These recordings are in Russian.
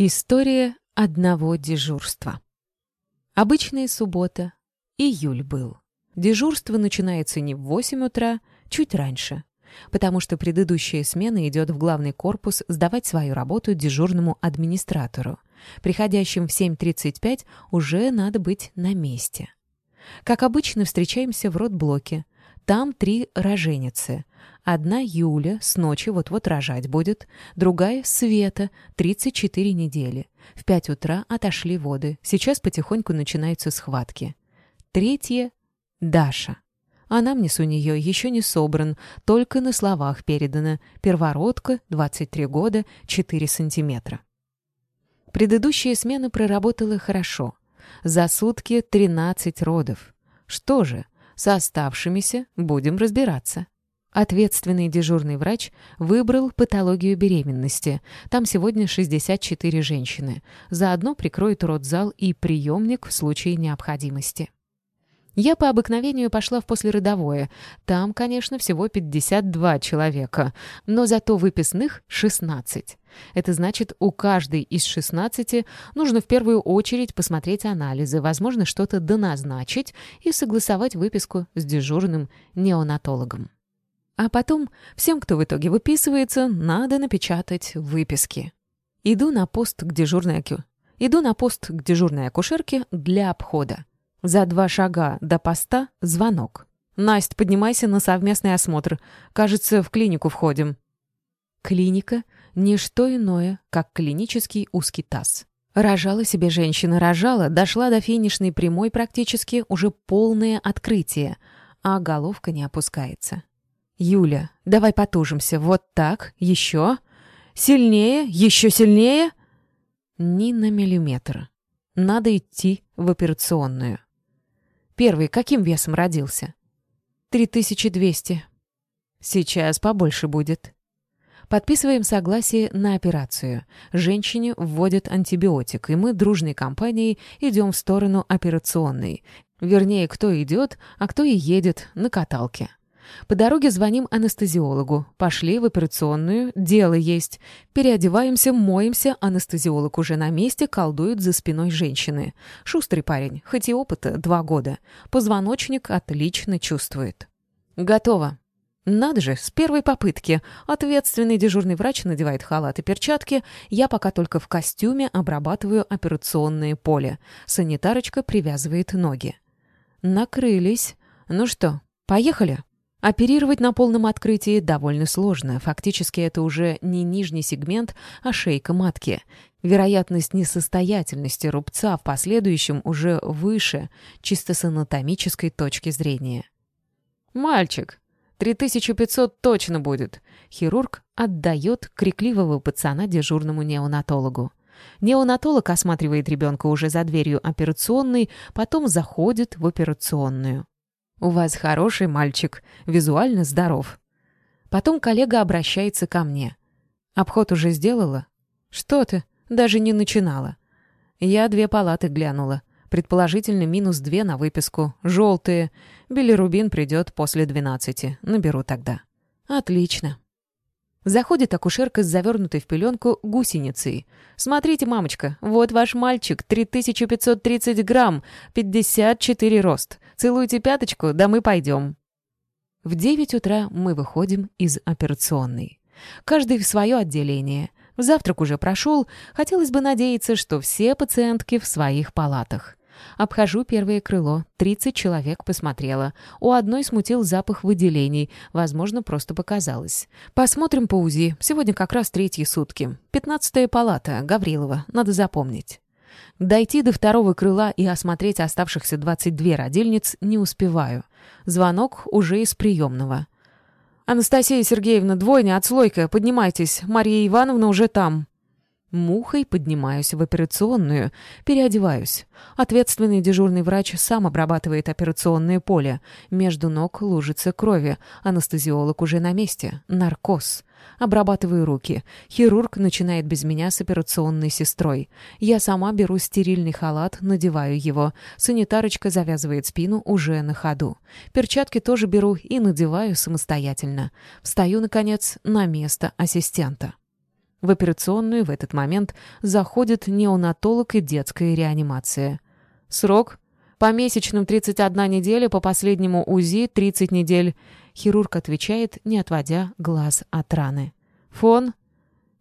История одного дежурства. Обычная суббота. Июль был. Дежурство начинается не в 8 утра, чуть раньше, потому что предыдущая смена идет в главный корпус сдавать свою работу дежурному администратору. Приходящим в 7.35 уже надо быть на месте. Как обычно, встречаемся в родблоке. Там три роженицы. Одна Юля с ночи вот-вот рожать будет, другая Света, 34 недели. В 5 утра отошли воды, сейчас потихоньку начинаются схватки. Третья — Даша. Анамнез у нее еще не собран, только на словах передано. Первородка, 23 года, 4 сантиметра. Предыдущая смена проработала хорошо. За сутки 13 родов. Что же, с оставшимися будем разбираться. Ответственный дежурный врач выбрал патологию беременности. Там сегодня 64 женщины. Заодно прикроет родзал и приемник в случае необходимости. Я по обыкновению пошла в послеродовое. Там, конечно, всего 52 человека, но зато выписных 16. Это значит, у каждой из 16 нужно в первую очередь посмотреть анализы, возможно, что-то доназначить и согласовать выписку с дежурным неонатологом. А потом всем, кто в итоге выписывается, надо напечатать выписки. Иду на пост к дежурной. Иду на пост к дежурной акушерке для обхода. За два шага до поста звонок. «Насть, поднимайся на совместный осмотр. Кажется, в клинику входим». Клиника — не что иное, как клинический узкий таз. Рожала себе женщина, рожала, дошла до финишной прямой практически, уже полное открытие, а головка не опускается. «Юля, давай потужимся. Вот так. Еще. Сильнее. Еще сильнее». Ни на миллиметр. Надо идти в операционную. Первый каким весом родился? Три тысячи двести. Сейчас побольше будет. Подписываем согласие на операцию. Женщине вводят антибиотик, и мы дружной компанией идем в сторону операционной. Вернее, кто идет, а кто и едет на каталке. По дороге звоним анестезиологу. Пошли в операционную, дело есть. Переодеваемся, моемся, анестезиолог уже на месте, колдует за спиной женщины. Шустрый парень, хоть и опыта два года. Позвоночник отлично чувствует. Готово. Надо же, с первой попытки. Ответственный дежурный врач надевает халат и перчатки. Я пока только в костюме обрабатываю операционное поле. Санитарочка привязывает ноги. Накрылись. Ну что, поехали? Оперировать на полном открытии довольно сложно. Фактически это уже не нижний сегмент, а шейка матки. Вероятность несостоятельности рубца в последующем уже выше, чисто с анатомической точки зрения. «Мальчик, 3500 точно будет!» Хирург отдает крикливого пацана дежурному неонатологу. Неонатолог осматривает ребенка уже за дверью операционной, потом заходит в операционную. «У вас хороший мальчик, визуально здоров». Потом коллега обращается ко мне. «Обход уже сделала?» «Что ты? Даже не начинала». Я две палаты глянула. Предположительно, минус две на выписку. Желтые. Билирубин придет после двенадцати. Наберу тогда. Отлично. Заходит акушерка с завернутой в пеленку гусеницей. «Смотрите, мамочка, вот ваш мальчик, 3530 грамм, 54 рост. Целуйте пяточку, да мы пойдем». В 9 утра мы выходим из операционной. Каждый в свое отделение. Завтрак уже прошел, хотелось бы надеяться, что все пациентки в своих палатах. Обхожу первое крыло. 30 человек посмотрела. У одной смутил запах выделений. Возможно, просто показалось. Посмотрим по УЗИ. Сегодня как раз третьи сутки. Пятнадцатая палата. Гаврилова. Надо запомнить. Дойти до второго крыла и осмотреть оставшихся 22 родильниц не успеваю. Звонок уже из приемного. «Анастасия Сергеевна, двойня, отслойка, поднимайтесь. Мария Ивановна уже там». Мухой поднимаюсь в операционную, переодеваюсь. Ответственный дежурный врач сам обрабатывает операционное поле. Между ног лужица крови. Анестезиолог уже на месте. Наркоз. Обрабатываю руки. Хирург начинает без меня с операционной сестрой. Я сама беру стерильный халат, надеваю его. Санитарочка завязывает спину уже на ходу. Перчатки тоже беру и надеваю самостоятельно. Встаю, наконец, на место ассистента. В операционную в этот момент заходит неонатолог и детская реанимация. Срок? По месячным 31 неделя, по последнему УЗИ 30 недель. Хирург отвечает, не отводя глаз от раны. Фон?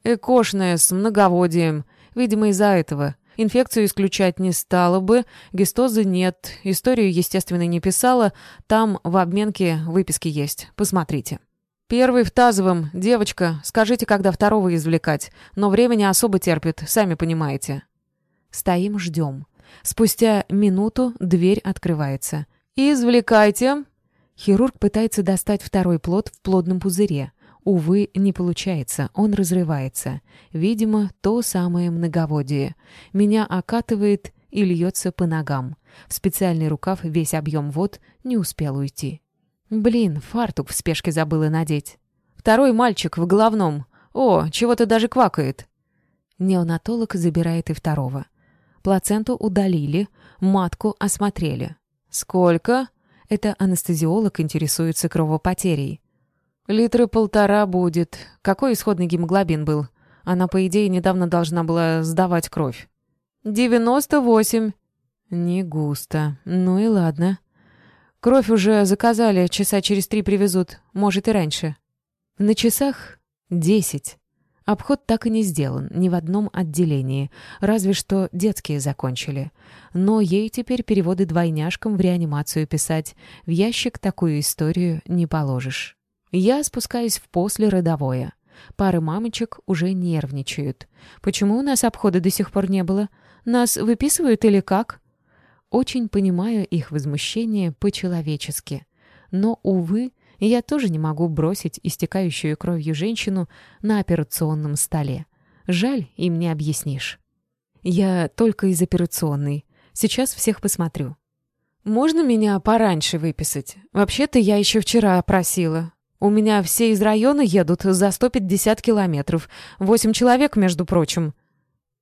Экошная с многоводием. Видимо, из-за этого. Инфекцию исключать не стало бы, гистозы нет, историю, естественно, не писала, там в обменке выписки есть, посмотрите. Первый в тазовом, девочка, скажите, когда второго извлекать, но времени особо терпит, сами понимаете. Стоим, ждем. Спустя минуту дверь открывается. «Извлекайте!» Хирург пытается достать второй плод в плодном пузыре. Увы, не получается, он разрывается. Видимо, то самое многоводие. Меня окатывает и льется по ногам. В специальный рукав весь объем вод не успел уйти. Блин, фартук в спешке забыла надеть. Второй мальчик в головном. О, чего-то даже квакает. Неонатолог забирает и второго. Плаценту удалили, матку осмотрели. Сколько? Это анестезиолог интересуется кровопотерей. Литра полтора будет. Какой исходный гемоглобин был? Она, по идее, недавно должна была сдавать кровь. «Девяносто восемь». «Не густо. Ну и ладно. Кровь уже заказали, часа через три привезут. Может, и раньше». На часах десять. Обход так и не сделан, ни в одном отделении, разве что детские закончили. Но ей теперь переводы двойняшкам в реанимацию писать. В ящик такую историю не положишь. Я спускаюсь в послеродовое. Пары мамочек уже нервничают. Почему у нас обхода до сих пор не было? Нас выписывают или как? Очень понимаю их возмущение по-человечески. Но, увы, я тоже не могу бросить истекающую кровью женщину на операционном столе. Жаль, им не объяснишь. Я только из операционной. Сейчас всех посмотрю. «Можно меня пораньше выписать? Вообще-то я еще вчера просила. У меня все из района едут за 150 километров. Восемь человек, между прочим.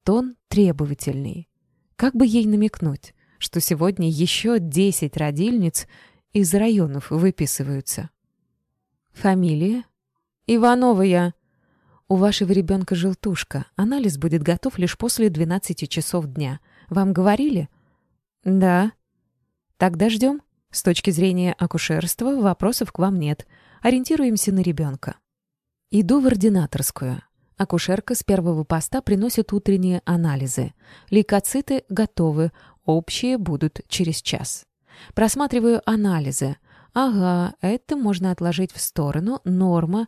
Тон требовательный. Как бы ей намекнуть, что сегодня еще 10 родильниц из районов выписываются? Фамилия? Иванова я. У вашего ребенка желтушка. Анализ будет готов лишь после 12 часов дня. Вам говорили? Да. Тогда ждем. С точки зрения акушерства вопросов к вам нет. Ориентируемся на ребенка. Иду в ординаторскую. Акушерка с первого поста приносит утренние анализы. Лейкоциты готовы, общие будут через час. Просматриваю анализы. Ага, это можно отложить в сторону, норма.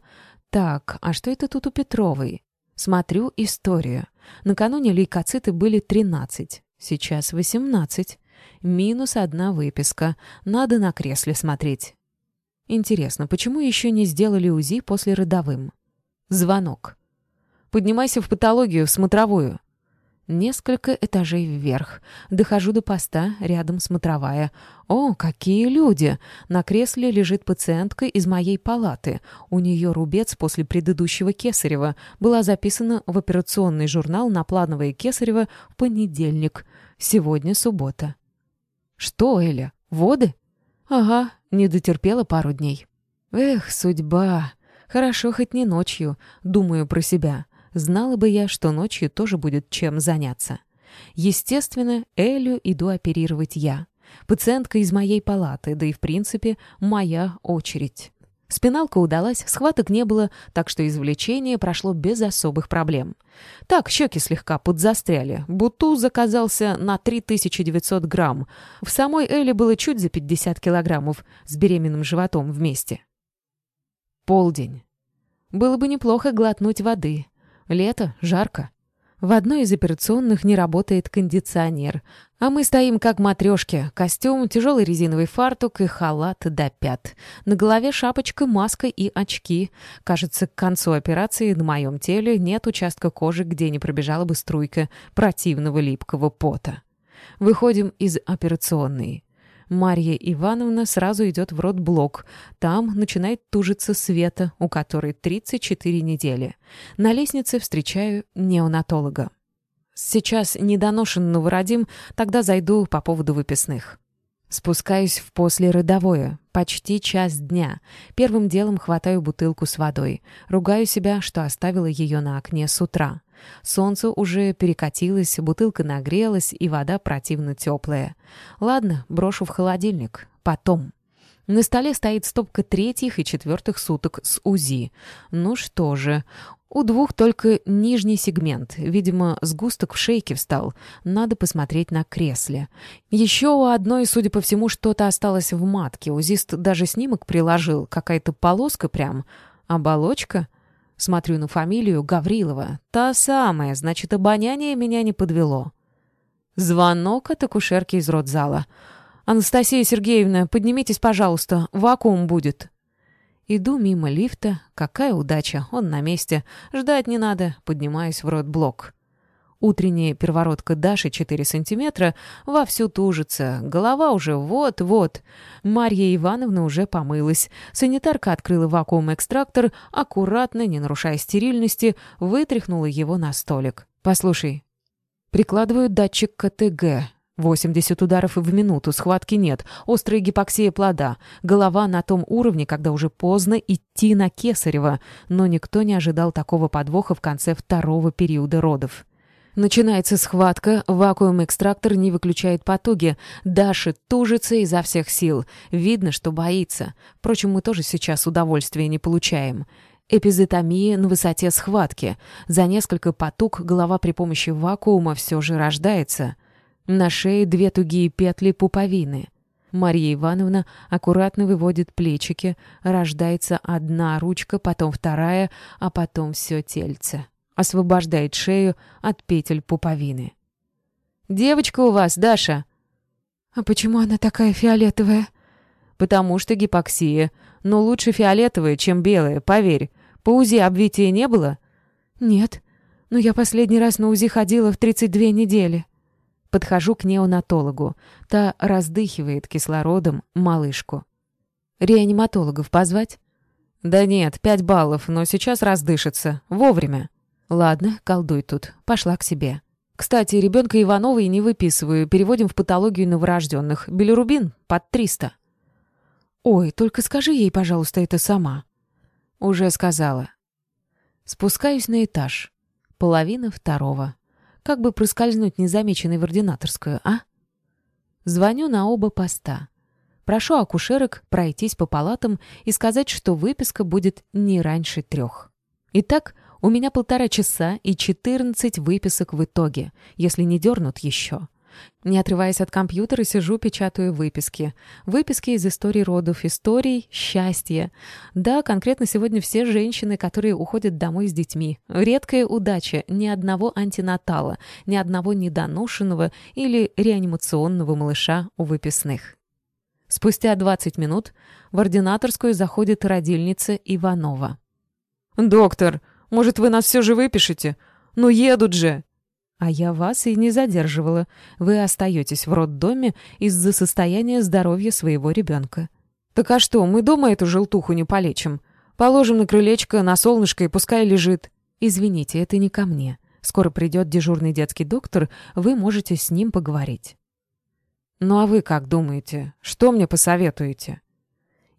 Так, а что это тут у Петровой? Смотрю историю. Накануне лейкоциты были 13, сейчас 18. Минус одна выписка. Надо на кресле смотреть. Интересно, почему еще не сделали УЗИ после родовым? Звонок. Поднимайся в патологию, в смотровую. Несколько этажей вверх. Дохожу до поста, рядом смотровая. О, какие люди! На кресле лежит пациентка из моей палаты. У нее рубец после предыдущего кесарева. Была записана в операционный журнал на плановое кесарево в понедельник. Сегодня суббота. Что, Эля, воды? Ага, не дотерпела пару дней. Эх, судьба. Хорошо хоть не ночью, думаю про себя. Знала бы я, что ночью тоже будет чем заняться. Естественно, Элю иду оперировать я. Пациентка из моей палаты, да и в принципе моя очередь. Спиналка удалась, схваток не было, так что извлечение прошло без особых проблем. Так, щеки слегка подзастряли. Бутуз заказался на 3900 грамм. В самой Эле было чуть за 50 килограммов с беременным животом вместе. Полдень. Было бы неплохо глотнуть воды. Лето, жарко. В одной из операционных не работает кондиционер, а мы стоим как матрешки. Костюм, тяжелый резиновый фартук и халат до пят. На голове шапочка, маска и очки. Кажется, к концу операции на моем теле нет участка кожи, где не пробежала бы струйка противного липкого пота. Выходим из операционной. Марья Ивановна сразу идет в родблок. Там начинает тужиться Света, у которой 34 недели. На лестнице встречаю неонатолога. Сейчас недоношенного родим, тогда зайду по поводу выписных. Спускаюсь в послеродовое, почти час дня. Первым делом хватаю бутылку с водой. Ругаю себя, что оставила ее на окне с утра. Солнце уже перекатилось, бутылка нагрелась, и вода противно теплая. Ладно, брошу в холодильник. Потом. На столе стоит стопка третьих и четвертых суток с УЗИ. Ну что же, у двух только нижний сегмент. Видимо, сгусток в шейке встал. Надо посмотреть на кресле. Еще у одной, судя по всему, что-то осталось в матке. Узист даже снимок приложил. Какая-то полоска прям. Оболочка? Смотрю на фамилию Гаврилова. Та самая, значит, обоняние меня не подвело. Звонок от акушерки из родзала. «Анастасия Сергеевна, поднимитесь, пожалуйста, вакуум будет». Иду мимо лифта. Какая удача, он на месте. Ждать не надо, поднимаюсь в родблок. Утренняя первородка Даши 4 сантиметра вовсю тужится. Голова уже вот-вот. Марья Ивановна уже помылась. Санитарка открыла вакуум-экстрактор, аккуратно, не нарушая стерильности, вытряхнула его на столик. «Послушай, прикладываю датчик КТГ. 80 ударов в минуту, схватки нет, острая гипоксия плода, голова на том уровне, когда уже поздно идти на Кесарева, но никто не ожидал такого подвоха в конце второго периода родов. Начинается схватка, вакуум-экстрактор не выключает потуги, Даша тужится изо всех сил, видно, что боится. Впрочем, мы тоже сейчас удовольствия не получаем. Эпизотомия на высоте схватки. За несколько потуг голова при помощи вакуума все же рождается — на шее две тугие петли пуповины. Марья Ивановна аккуратно выводит плечики, рождается одна ручка, потом вторая, а потом все тельце. Освобождает шею от петель пуповины. «Девочка у вас, Даша!» «А почему она такая фиолетовая?» «Потому что гипоксия. Но лучше фиолетовая, чем белая, поверь. По УЗИ обвития не было?» «Нет. Но я последний раз на УЗИ ходила в 32 недели». Подхожу к неонатологу. Та раздыхивает кислородом малышку. «Реаниматологов позвать?» «Да нет, пять баллов, но сейчас раздышится. Вовремя». «Ладно, колдуй тут. Пошла к себе». «Кстати, ребенка Ивановой не выписываю. Переводим в патологию новорожденных. Билирубин под 300». «Ой, только скажи ей, пожалуйста, это сама». «Уже сказала». Спускаюсь на этаж. Половина второго. Как бы проскользнуть незамеченной в ординаторскую, а? Звоню на оба поста. Прошу акушерок пройтись по палатам и сказать, что выписка будет не раньше трех. Итак, у меня полтора часа и 14 выписок в итоге, если не дернут еще. Не отрываясь от компьютера, сижу, печатаю выписки. Выписки из историй родов, историй счастья. Да, конкретно сегодня все женщины, которые уходят домой с детьми. Редкая удача. Ни одного антинатала, ни одного недоношенного или реанимационного малыша у выписных. Спустя 20 минут в ординаторскую заходит родильница Иванова. «Доктор, может, вы нас все же выпишете? Ну, едут же!» А я вас и не задерживала. Вы остаетесь в роддоме из-за состояния здоровья своего ребенка. Так а что, мы дома эту желтуху не полечим? Положим на крылечко, на солнышко и пускай лежит. Извините, это не ко мне. Скоро придет дежурный детский доктор, вы можете с ним поговорить. Ну а вы как думаете? Что мне посоветуете?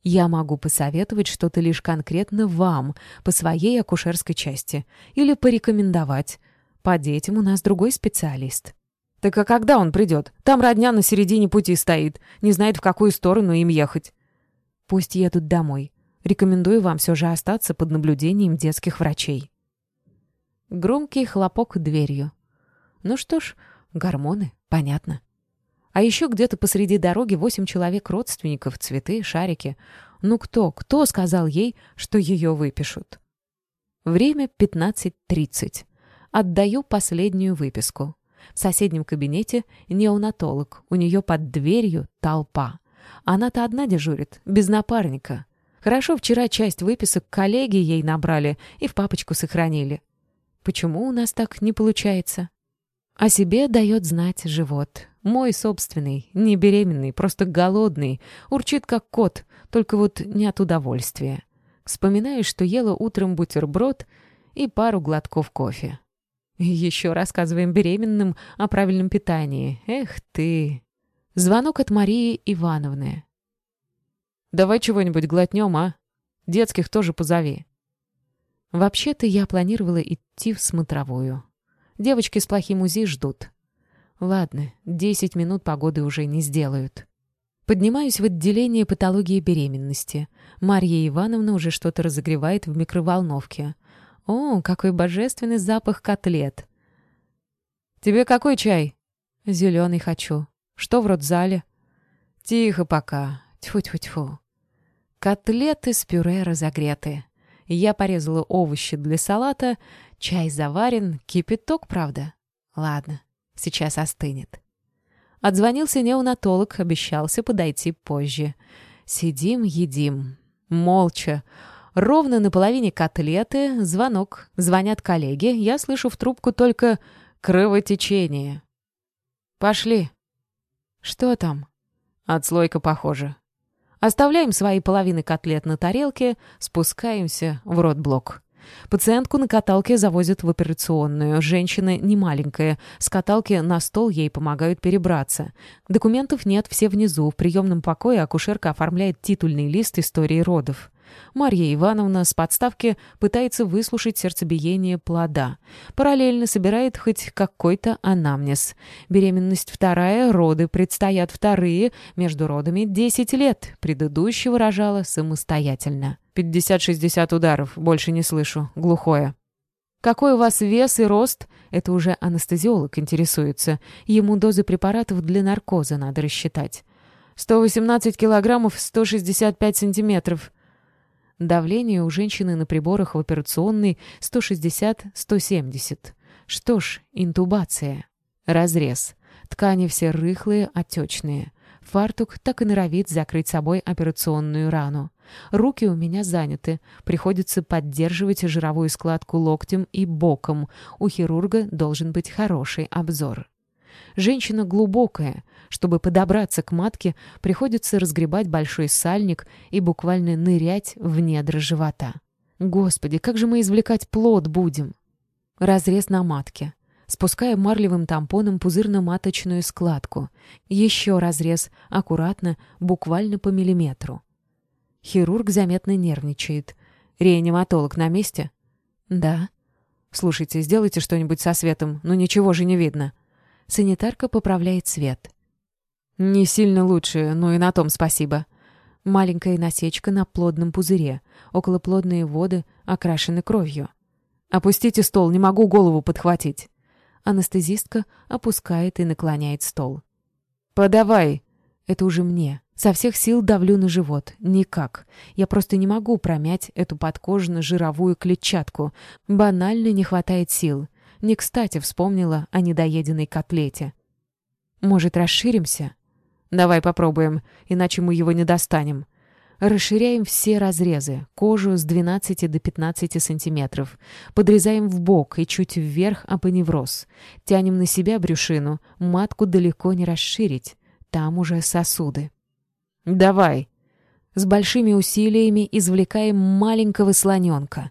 Я могу посоветовать что-то лишь конкретно вам, по своей акушерской части, или порекомендовать. По детям у нас другой специалист». «Так а когда он придет? Там родня на середине пути стоит. Не знает, в какую сторону им ехать». «Пусть едут домой. Рекомендую вам все же остаться под наблюдением детских врачей». Громкий хлопок дверью. Ну что ж, гормоны, понятно. А еще где-то посреди дороги восемь человек родственников, цветы, шарики. Ну кто, кто сказал ей, что ее выпишут? Время 15.30. Отдаю последнюю выписку. В соседнем кабинете неонатолог, у нее под дверью толпа. Она-то одна дежурит, без напарника. Хорошо, вчера часть выписок коллеги ей набрали и в папочку сохранили. Почему у нас так не получается? О себе дает знать живот. Мой собственный, не беременный, просто голодный. Урчит как кот, только вот не от удовольствия. Вспоминаю, что ела утром бутерброд и пару глотков кофе. Еще рассказываем беременным о правильном питании. Эх ты! Звонок от Марии Ивановны. «Давай чего-нибудь глотнем, а? Детских тоже позови». Вообще-то я планировала идти в смотровую. Девочки с плохим УЗИ ждут. Ладно, десять минут погоды уже не сделают. Поднимаюсь в отделение патологии беременности. Марья Ивановна уже что-то разогревает в микроволновке. О, какой божественный запах котлет. «Тебе какой чай?» «Зеленый хочу. Что в родзале?» «Тихо пока. Тьфу-тьфу-тьфу». Котлеты с пюре разогреты. Я порезала овощи для салата. Чай заварен. Кипяток, правда? Ладно, сейчас остынет. Отзвонился неонатолог, обещался подойти позже. Сидим, едим. Молча. Ровно на половине котлеты звонок. Звонят коллеги. Я слышу в трубку только кровотечение. «Пошли». «Что там?» «Отслойка, похоже». Оставляем свои половины котлет на тарелке, спускаемся в родблок. Пациентку на каталке завозят в операционную. Женщина не маленькая. С каталки на стол ей помогают перебраться. Документов нет, все внизу. В приемном покое акушерка оформляет титульный лист истории родов. Марья Ивановна с подставки пытается выслушать сердцебиение плода. Параллельно собирает хоть какой-то анамнез. Беременность вторая, роды предстоят вторые, между родами 10 лет. Предыдущего рожала самостоятельно. 50-60 ударов, больше не слышу, глухое. «Какой у вас вес и рост?» Это уже анестезиолог интересуется. Ему дозы препаратов для наркоза надо рассчитать. «118 килограммов, 165 сантиметров». Давление у женщины на приборах в операционной 160-170. Что ж, интубация. Разрез. Ткани все рыхлые, отечные. Фартук так и норовит закрыть собой операционную рану. Руки у меня заняты. Приходится поддерживать жировую складку локтем и боком. У хирурга должен быть хороший обзор. Женщина глубокая. Чтобы подобраться к матке, приходится разгребать большой сальник и буквально нырять в недра живота. Господи, как же мы извлекать плод будем? Разрез на матке. Спускаем марлевым тампоном пузырно-маточную складку. Еще разрез, аккуратно, буквально по миллиметру. Хирург заметно нервничает. Реаниматолог на месте? Да. Слушайте, сделайте что-нибудь со светом, ну ничего же не видно. Санитарка поправляет свет. «Не сильно лучше, но и на том спасибо». Маленькая насечка на плодном пузыре. Околоплодные воды окрашены кровью. «Опустите стол, не могу голову подхватить». Анестезистка опускает и наклоняет стол. «Подавай!» Это уже мне. Со всех сил давлю на живот. Никак. Я просто не могу промять эту подкожно-жировую клетчатку. Банально не хватает сил. Не кстати вспомнила о недоеденной котлете. «Может, расширимся?» «Давай попробуем, иначе мы его не достанем». Расширяем все разрезы, кожу с 12 до 15 сантиметров. Подрезаем в бок и чуть вверх апоневроз. Тянем на себя брюшину, матку далеко не расширить. Там уже сосуды. «Давай!» С большими усилиями извлекаем маленького слоненка.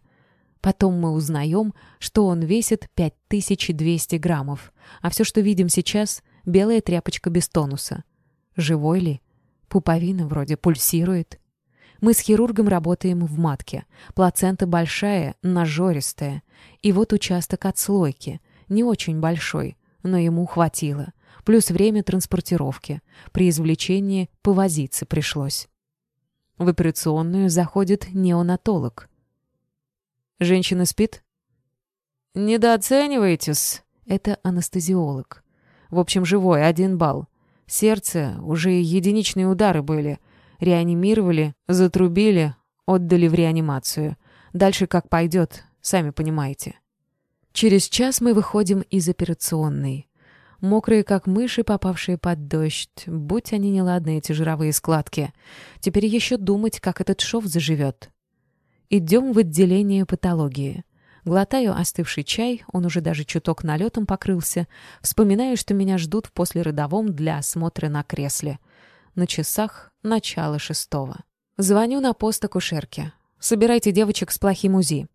Потом мы узнаем, что он весит 5200 граммов, а все, что видим сейчас, — белая тряпочка без тонуса. Живой ли? Пуповина вроде пульсирует. Мы с хирургом работаем в матке. Плацента большая, нажористая. И вот участок отслойки. Не очень большой, но ему хватило. Плюс время транспортировки. При извлечении повозиться пришлось. В операционную заходит неонатолог. Женщина спит? Недооцениваетесь. Это анестезиолог. В общем, живой, один балл. Сердце, уже единичные удары были. Реанимировали, затрубили, отдали в реанимацию. Дальше как пойдет, сами понимаете. Через час мы выходим из операционной. Мокрые, как мыши, попавшие под дождь. Будь они неладные, эти жировые складки. Теперь еще думать, как этот шов заживет. Идем в отделение патологии. Глотаю остывший чай, он уже даже чуток налетом покрылся. Вспоминаю, что меня ждут в послеродовом для осмотра на кресле. На часах начало шестого. Звоню на пост акушерки. Собирайте девочек с плохим УЗИ.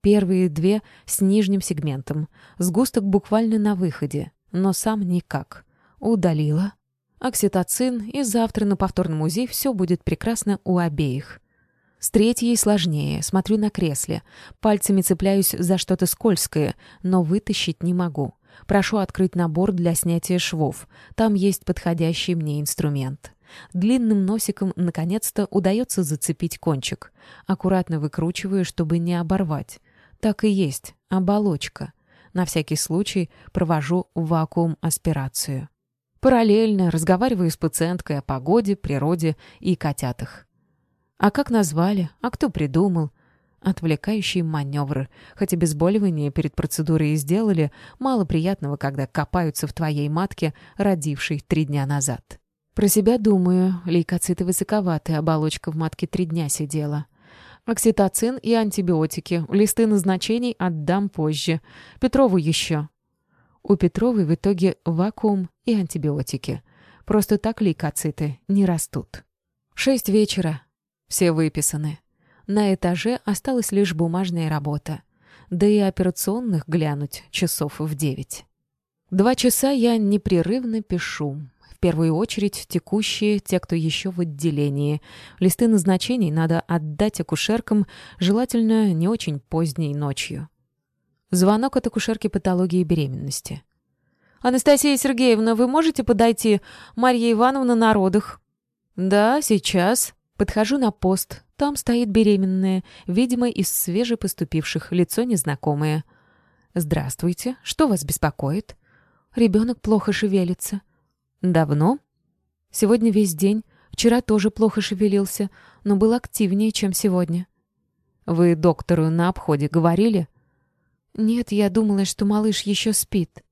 Первые две с нижним сегментом. Сгусток буквально на выходе, но сам никак. Удалила. окситоцин, и завтра на повторном УЗИ все будет прекрасно у обеих. С третьей сложнее. Смотрю на кресле. Пальцами цепляюсь за что-то скользкое, но вытащить не могу. Прошу открыть набор для снятия швов. Там есть подходящий мне инструмент. Длинным носиком наконец-то удается зацепить кончик. Аккуратно выкручиваю, чтобы не оборвать. Так и есть. Оболочка. На всякий случай провожу вакуум-аспирацию. Параллельно разговариваю с пациенткой о погоде, природе и котятах. А как назвали? А кто придумал? Отвлекающие маневры. Хоть обезболивание перед процедурой и сделали, мало приятного, когда копаются в твоей матке, родившей три дня назад. Про себя думаю, лейкоциты высоковаты, оболочка в матке три дня сидела. Окситоцин и антибиотики. Листы назначений отдам позже. Петрову еще. У Петровой в итоге вакуум и антибиотики. Просто так лейкоциты не растут. Шесть вечера. Все выписаны. На этаже осталась лишь бумажная работа. Да и операционных глянуть часов в девять. Два часа я непрерывно пишу. В первую очередь текущие, те, кто еще в отделении. Листы назначений надо отдать акушеркам, желательно не очень поздней ночью. Звонок от акушерки патологии беременности. «Анастасия Сергеевна, вы можете подойти? Марья Ивановна на родах». «Да, сейчас». Подхожу на пост. Там стоит беременная, видимо, из свежепоступивших, лицо незнакомое. «Здравствуйте. Что вас беспокоит?» «Ребенок плохо шевелится». «Давно?» «Сегодня весь день. Вчера тоже плохо шевелился, но был активнее, чем сегодня». «Вы доктору на обходе говорили?» «Нет, я думала, что малыш еще спит».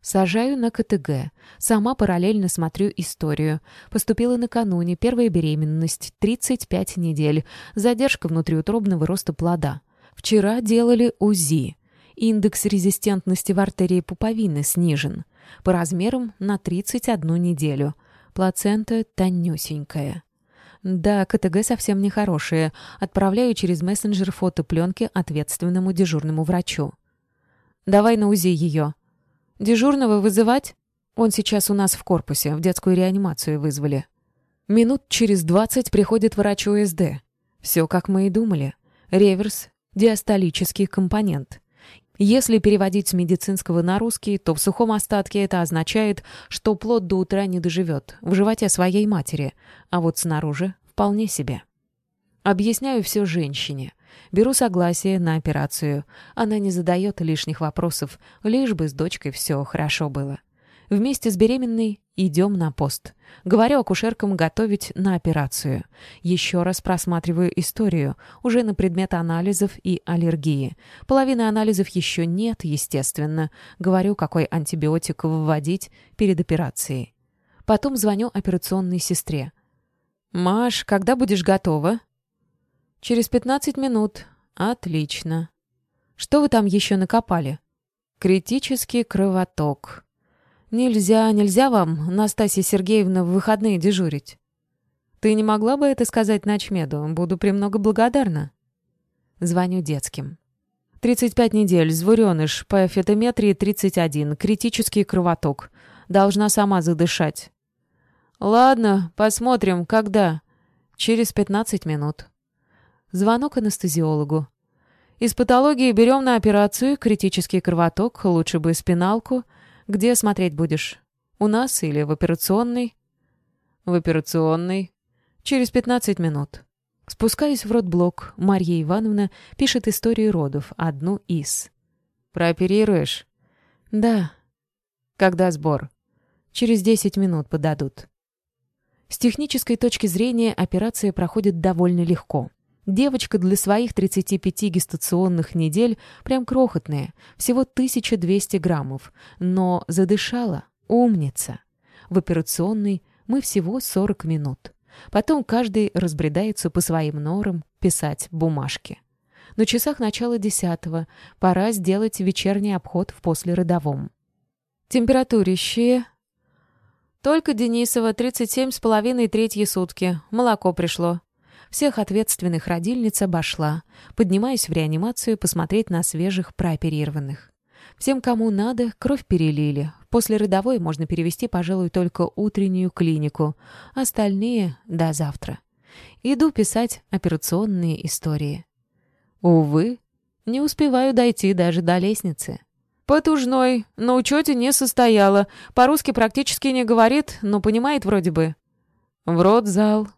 Сажаю на КТГ. Сама параллельно смотрю историю. Поступила накануне, первая беременность, 35 недель, задержка внутриутробного роста плода. Вчера делали УЗИ. Индекс резистентности в артерии пуповины снижен. По размерам на 31 неделю. Плацента тонюсенькая. Да, КТГ совсем нехорошие. Отправляю через мессенджер фото пленки ответственному дежурному врачу. «Давай на УЗИ ее», «Дежурного вызывать?» Он сейчас у нас в корпусе, в детскую реанимацию вызвали. Минут через двадцать приходит врач УСД. Все, как мы и думали. Реверс — диастолический компонент. Если переводить с медицинского на русский, то в сухом остатке это означает, что плод до утра не доживет, в животе своей матери, а вот снаружи — вполне себе. Объясняю все женщине. Беру согласие на операцию. Она не задает лишних вопросов, лишь бы с дочкой все хорошо было. Вместе с беременной идем на пост. Говорю акушеркам готовить на операцию. Еще раз просматриваю историю, уже на предмет анализов и аллергии. Половины анализов еще нет, естественно. Говорю, какой антибиотик вводить перед операцией. Потом звоню операционной сестре. «Маш, когда будешь готова?» «Через пятнадцать минут. Отлично. Что вы там еще накопали?» «Критический кровоток. Нельзя, нельзя вам, Настасья Сергеевна, в выходные дежурить. Ты не могла бы это сказать начмеду? Буду премного благодарна». Звоню детским. «Тридцать пять недель, звуреныш, по фетометрии тридцать один, критический кровоток. Должна сама задышать». «Ладно, посмотрим, когда?» «Через пятнадцать минут». Звонок анестезиологу. Из патологии берем на операцию критический кровоток, лучше бы спиналку. Где смотреть будешь? У нас или в операционной? В операционной. Через 15 минут. Спускаюсь в родблок. Марья Ивановна пишет историю родов, одну из. Прооперируешь? Да. Когда сбор? Через 10 минут подадут. С технической точки зрения операция проходит довольно легко. Девочка для своих 35 гестационных недель прям крохотная, всего 1200 граммов, но задышала, умница. В операционной мы всего 40 минут. Потом каждый разбредается по своим норам писать бумажки. На часах начала десятого пора сделать вечерний обход в послеродовом. Температурище... Только Денисова, 37,5 третьи сутки. Молоко пришло. Всех ответственных родильниц обошла, поднимаясь в реанимацию посмотреть на свежих прооперированных. Всем, кому надо, кровь перелили. После родовой можно перевести, пожалуй, только утреннюю клинику. Остальные — до завтра. Иду писать операционные истории. Увы, не успеваю дойти даже до лестницы. Потужной, на учете не состояла, по-русски практически не говорит, но понимает вроде бы. В родзал.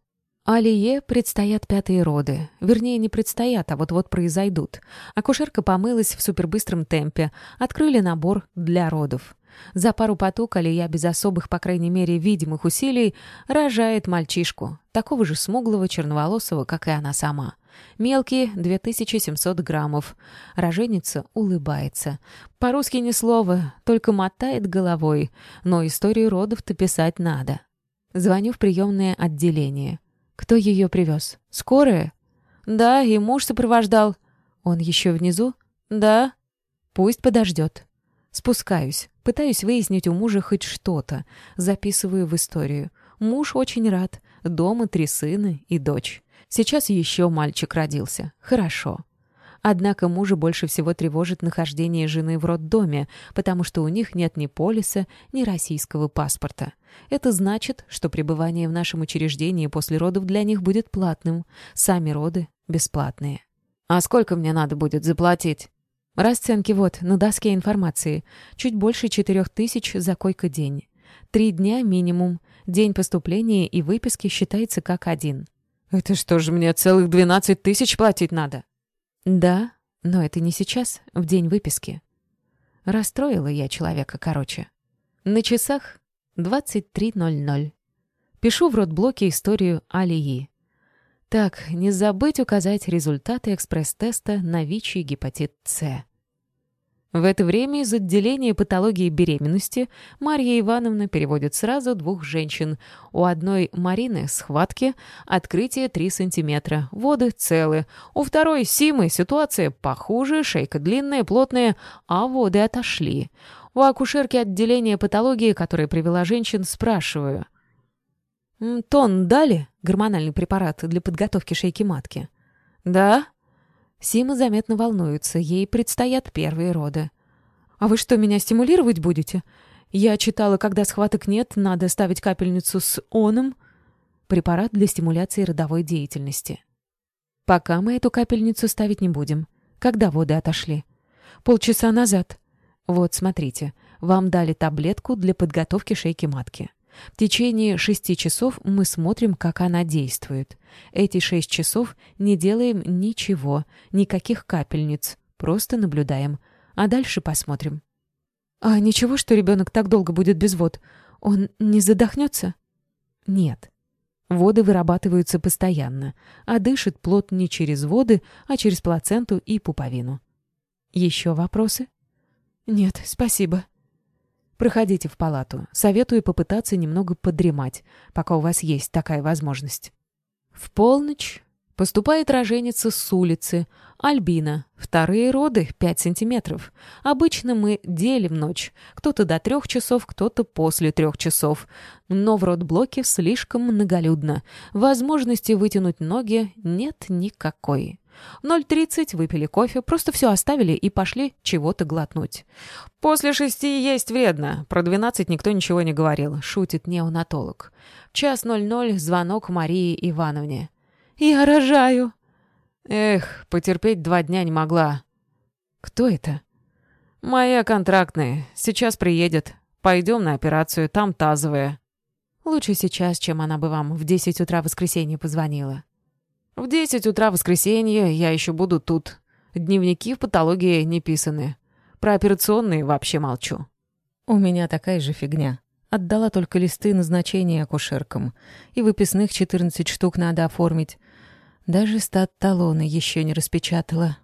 Алие предстоят пятые роды. Вернее, не предстоят, а вот-вот произойдут. Акушерка помылась в супербыстром темпе. Открыли набор для родов. За пару поток Алия без особых, по крайней мере, видимых усилий рожает мальчишку, такого же смуглого, черноволосого, как и она сама. Мелкий — 2700 граммов. Роженица улыбается. По-русски ни слова, только мотает головой. Но историю родов-то писать надо. Звоню в приемное отделение. Кто ее привез? Скорая? Да, и муж сопровождал. Он еще внизу? Да. Пусть подождет. Спускаюсь. Пытаюсь выяснить у мужа хоть что-то. Записываю в историю. Муж очень рад. Дома три сына и дочь. Сейчас еще мальчик родился. Хорошо. Однако мужа больше всего тревожит нахождение жены в роддоме, потому что у них нет ни полиса, ни российского паспорта. Это значит, что пребывание в нашем учреждении после родов для них будет платным. Сами роды бесплатные. «А сколько мне надо будет заплатить?» Расценки вот, на доске информации. Чуть больше четырех тысяч за койко-день. Три дня минимум. День поступления и выписки считается как один. «Это что же, мне целых двенадцать тысяч платить надо?» «Да, но это не сейчас, в день выписки». Расстроила я человека, короче. На часах 23.00. Пишу в родблоке историю Алии. Так, не забыть указать результаты экспресс-теста на ВИЧ и гепатит С. В это время из отделения патологии беременности Марья Ивановна переводит сразу двух женщин. У одной Марины схватки, открытие 3 сантиметра, воды целы. У второй Симы ситуация похуже, шейка длинная, плотная, а воды отошли. У акушерки отделения патологии, которая привела женщин, спрашиваю – «Тон дали? Гормональный препарат для подготовки шейки матки?» «Да?» Сима заметно волнуется, ей предстоят первые роды. «А вы что, меня стимулировать будете? Я читала, когда схваток нет, надо ставить капельницу с оном. Препарат для стимуляции родовой деятельности. Пока мы эту капельницу ставить не будем. Когда воды отошли? Полчаса назад. Вот, смотрите, вам дали таблетку для подготовки шейки матки. В течение шести часов мы смотрим, как она действует. Эти шесть часов не делаем ничего, никаких капельниц, просто наблюдаем. А дальше посмотрим. А ничего, что ребенок так долго будет без вод? Он не задохнется? Нет. Воды вырабатываются постоянно, а дышит плод не через воды, а через плаценту и пуповину. Еще вопросы? Нет, спасибо. Проходите в палату. Советую попытаться немного подремать, пока у вас есть такая возможность. В полночь поступает роженица с улицы. Альбина. Вторые роды — 5 сантиметров. Обычно мы делим ночь. Кто-то до трех часов, кто-то после трех часов. Но в родблоке слишком многолюдно. Возможности вытянуть ноги нет никакой. 0.30 выпили кофе, просто все оставили и пошли чего-то глотнуть. «После шести есть вредно. Про двенадцать никто ничего не говорил», — шутит неонатолог. Час 00 звонок Марии Ивановне. «Я рожаю!» «Эх, потерпеть два дня не могла». «Кто это?» «Моя контрактная. Сейчас приедет. Пойдем на операцию, там тазовая». «Лучше сейчас, чем она бы вам в десять утра воскресенье позвонила». В десять утра воскресенья я еще буду тут. Дневники в патологии не писаны. Про операционные вообще молчу. У меня такая же фигня. Отдала только листы назначения акушеркам. И выписных 14 штук надо оформить. Даже стат-талоны еще не распечатала.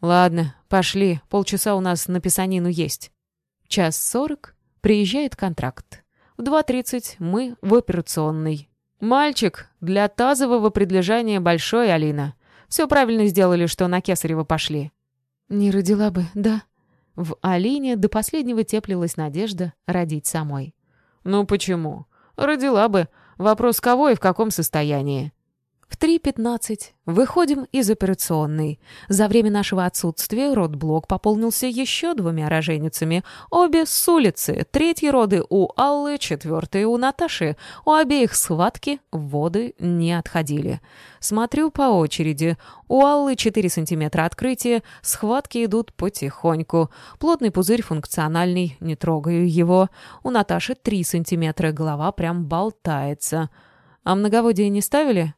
Ладно, пошли. Полчаса у нас на писанину есть. Час сорок. Приезжает контракт. В 2.30 мы в операционной. «Мальчик, для тазового предлежания большой, Алина. Все правильно сделали, что на Кесарева пошли». «Не родила бы, да?» В Алине до последнего теплилась надежда родить самой. «Ну почему? Родила бы. Вопрос, кого и в каком состоянии?» В 3.15 выходим из операционной. За время нашего отсутствия родблок пополнился еще двумя роженицами. Обе с улицы. Третьи роды у Аллы, четвертые у Наташи. У обеих схватки воды не отходили. Смотрю по очереди. У Аллы 4 сантиметра открытия, схватки идут потихоньку. Плотный пузырь функциональный, не трогаю его. У Наташи 3 сантиметра, голова прям болтается. А многоводие не ставили?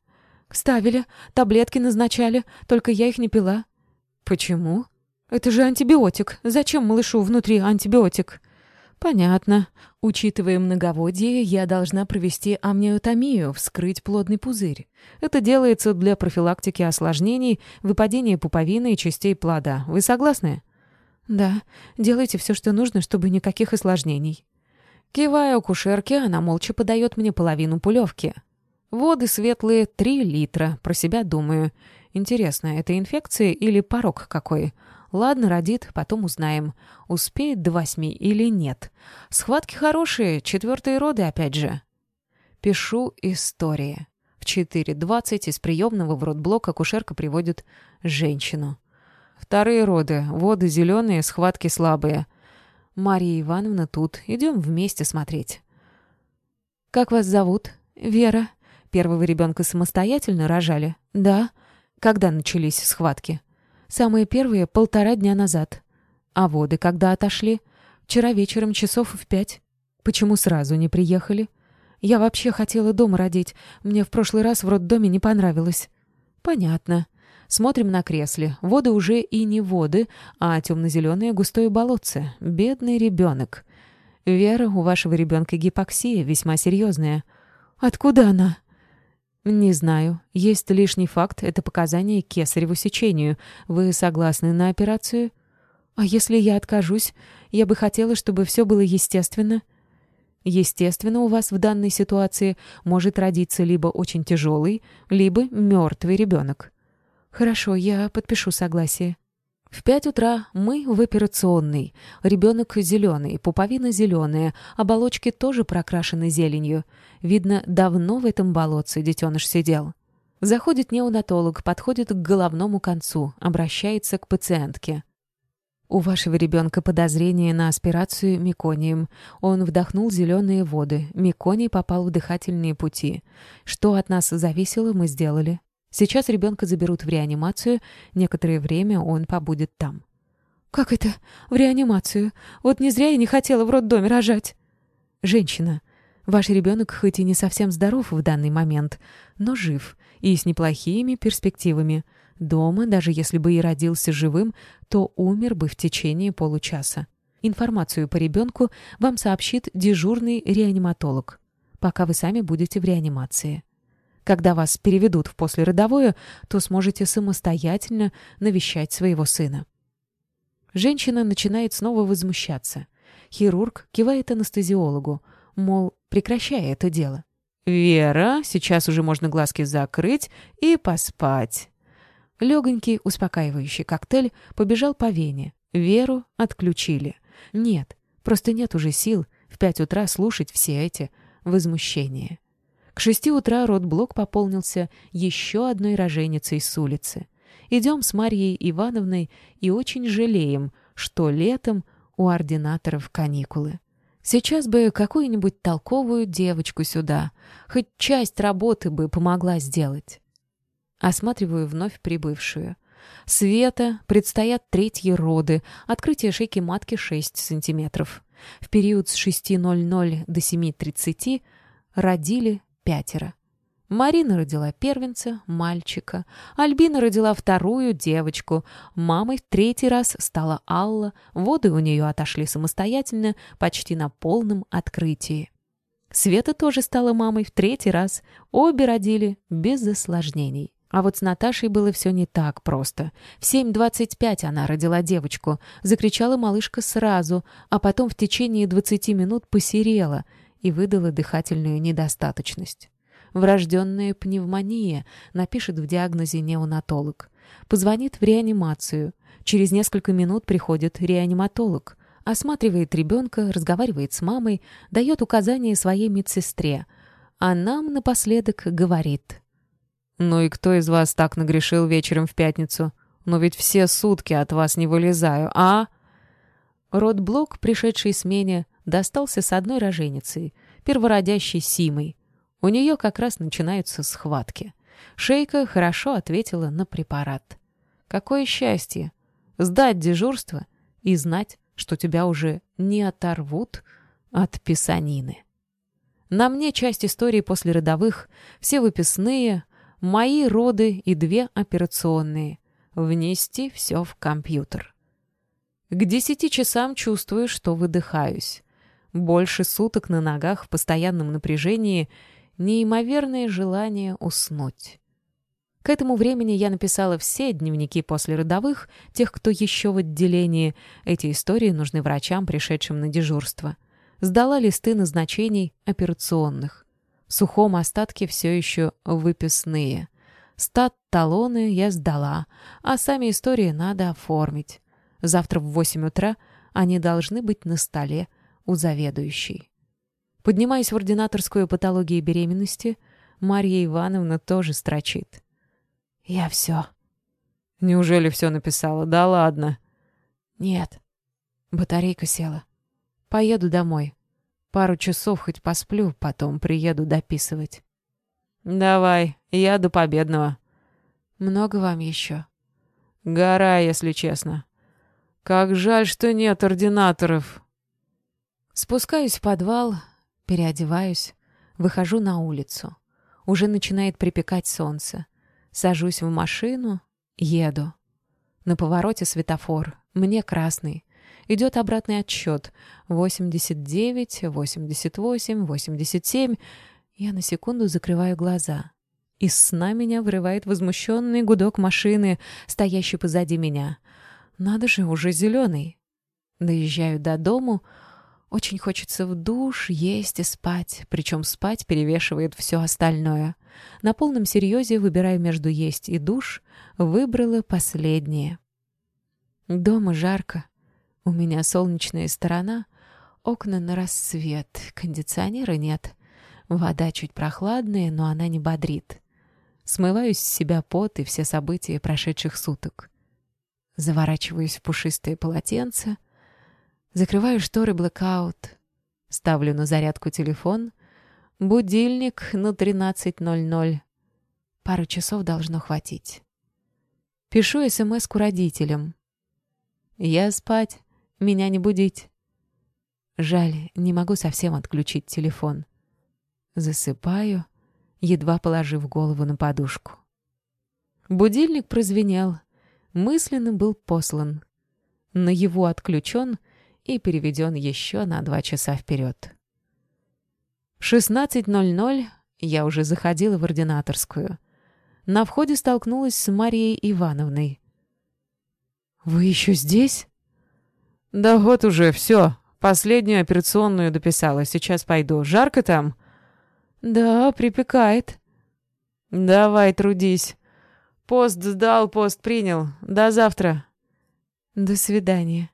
«Ставили, таблетки назначали, только я их не пила». «Почему?» «Это же антибиотик. Зачем малышу внутри антибиотик?» «Понятно. Учитывая многоводие, я должна провести амниотомию, вскрыть плодный пузырь. Это делается для профилактики осложнений, выпадения пуповины и частей плода. Вы согласны?» «Да. Делайте все, что нужно, чтобы никаких осложнений». Кивая акушерке, она молча подает мне половину пулевки. Воды светлые, три литра. Про себя думаю. Интересно, это инфекция или порог какой? Ладно, родит, потом узнаем. Успеет до восьми или нет. Схватки хорошие, четвертые роды опять же. Пишу истории. В 4.20 из приемного в родблок акушерка приводит женщину. Вторые роды. Воды зеленые, схватки слабые. Мария Ивановна тут. Идем вместе смотреть. «Как вас зовут?» «Вера». Первого ребенка самостоятельно рожали? Да. Когда начались схватки? Самые первые полтора дня назад. А воды когда отошли? Вчера вечером часов в пять. Почему сразу не приехали? Я вообще хотела дома родить. Мне в прошлый раз в роддоме не понравилось. Понятно. Смотрим на кресле. Воды уже и не воды, а темно-зеленое густое болотце. Бедный ребенок. Вера, у вашего ребенка гипоксия весьма серьезная. Откуда она? «Не знаю. Есть лишний факт. Это показание к кесареву сечению. Вы согласны на операцию?» «А если я откажусь? Я бы хотела, чтобы все было естественно». Естественно, у вас в данной ситуации может родиться либо очень тяжелый, либо мертвый ребенок. Хорошо, я подпишу согласие. В пять утра мы в операционной. Ребенок зеленый, пуповина зеленая, оболочки тоже прокрашены зеленью. Видно, давно в этом болотце детеныш сидел. Заходит неонатолог, подходит к головному концу, обращается к пациентке. У вашего ребенка подозрение на аспирацию меконием. Он вдохнул зеленые воды. Меконий попал в дыхательные пути. Что от нас зависело, мы сделали. Сейчас ребенка заберут в реанимацию, некоторое время он побудет там. «Как это? В реанимацию? Вот не зря я не хотела в роддоме рожать». «Женщина, ваш ребенок хоть и не совсем здоров в данный момент, но жив и с неплохими перспективами. Дома, даже если бы и родился живым, то умер бы в течение получаса. Информацию по ребенку вам сообщит дежурный реаниматолог, пока вы сами будете в реанимации». Когда вас переведут в послеродовое, то сможете самостоятельно навещать своего сына. Женщина начинает снова возмущаться. Хирург кивает анестезиологу, мол, прекращай это дело. «Вера, сейчас уже можно глазки закрыть и поспать». Легонький, успокаивающий коктейль побежал по вене. Веру отключили. Нет, просто нет уже сил в пять утра слушать все эти возмущения. К шести утра родблок пополнился еще одной роженицей с улицы. Идем с Марьей Ивановной и очень жалеем, что летом у ординаторов каникулы. Сейчас бы какую-нибудь толковую девочку сюда, хоть часть работы бы помогла сделать. Осматриваю вновь прибывшую. Света, предстоят третьи роды, открытие шейки матки 6 сантиметров. В период с 6.00 до 7.30 родили пятеро. Марина родила первенца, мальчика. Альбина родила вторую девочку. Мамой в третий раз стала Алла. Воды у нее отошли самостоятельно, почти на полном открытии. Света тоже стала мамой в третий раз. Обе родили без осложнений. А вот с Наташей было все не так просто. В 7.25 она родила девочку. Закричала малышка сразу, а потом в течение 20 минут посерела — и выдала дыхательную недостаточность. Врожденная пневмония, напишет в диагнозе неонатолог. Позвонит в реанимацию. Через несколько минут приходит реаниматолог. Осматривает ребенка, разговаривает с мамой, дает указания своей медсестре. А нам напоследок говорит. «Ну и кто из вас так нагрешил вечером в пятницу? Но ведь все сутки от вас не вылезаю, а?» Родблок, пришедшей смене, достался с одной роженицей, первородящей Симой. У нее как раз начинаются схватки. Шейка хорошо ответила на препарат. Какое счастье! Сдать дежурство и знать, что тебя уже не оторвут от писанины. На мне часть истории после родовых, все выписные, мои роды и две операционные. Внести все в компьютер. К десяти часам чувствую, что выдыхаюсь. Больше суток на ногах в постоянном напряжении неимоверное желание уснуть. К этому времени я написала все дневники после родовых, тех, кто еще в отделении. Эти истории нужны врачам, пришедшим на дежурство. Сдала листы назначений операционных. В сухом остатке все еще выписные. Стат-талоны я сдала, а сами истории надо оформить. Завтра в 8 утра они должны быть на столе у заведующей. Поднимаясь в ординаторскую патологии беременности, Марья Ивановна тоже строчит. «Я все». «Неужели все написала? Да ладно». «Нет». Батарейка села. «Поеду домой. Пару часов хоть посплю, потом приеду дописывать». «Давай, я до победного». «Много вам еще?» «Гора, если честно. Как жаль, что нет ординаторов». Спускаюсь в подвал, переодеваюсь, выхожу на улицу. Уже начинает припекать солнце. Сажусь в машину, еду. На повороте светофор. Мне красный. Идет обратный отсчет. 89, 88, 87. Я на секунду закрываю глаза. Из сна меня вырывает возмущенный гудок машины, стоящий позади меня. Надо же, уже зеленый. Доезжаю до дому, очень хочется в душ, есть и спать, причем спать перевешивает все остальное. На полном серьезе выбираю между есть и душ, выбрала последнее. Дома жарко, у меня солнечная сторона, окна на рассвет, кондиционера нет. Вода чуть прохладная, но она не бодрит. Смываю с себя пот и все события прошедших суток. Заворачиваюсь в пушистое полотенце — Закрываю шторы блэкаут. Ставлю на зарядку телефон. Будильник на 13.00. Пару часов должно хватить. Пишу смс родителям. «Я спать, меня не будить». Жаль, не могу совсем отключить телефон. Засыпаю, едва положив голову на подушку. Будильник прозвенел, мысленно был послан. На его отключен — и переведен еще на два часа вперед. В 16.00 я уже заходила в ординаторскую. На входе столкнулась с Марией Ивановной. «Вы еще здесь?» «Да вот уже, все. Последнюю операционную дописала. Сейчас пойду. Жарко там?» «Да, припекает». «Давай, трудись. Пост сдал, пост принял. До завтра». «До свидания».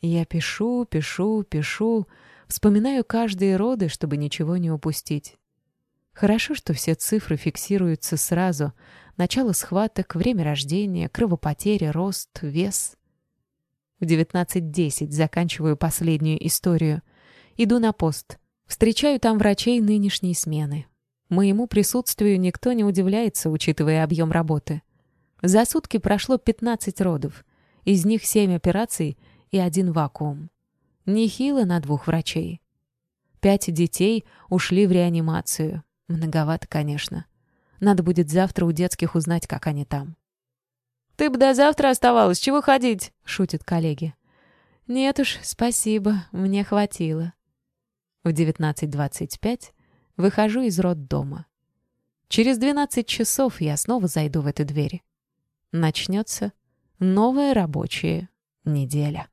Я пишу, пишу, пишу, вспоминаю каждые роды, чтобы ничего не упустить. Хорошо, что все цифры фиксируются сразу. Начало схваток, время рождения, кровопотери, рост, вес. В 19.10 заканчиваю последнюю историю. Иду на пост. Встречаю там врачей нынешней смены. Моему присутствию никто не удивляется, учитывая объем работы. За сутки прошло 15 родов. Из них 7 операций — и один вакуум. Нехило на двух врачей. Пять детей ушли в реанимацию. Многовато, конечно. Надо будет завтра у детских узнать, как они там. «Ты бы до завтра оставалась, чего ходить?» — шутят коллеги. «Нет уж, спасибо, мне хватило». В 19.25 выхожу из роддома. Через 12 часов я снова зайду в эту дверь. Начнется новая рабочая неделя.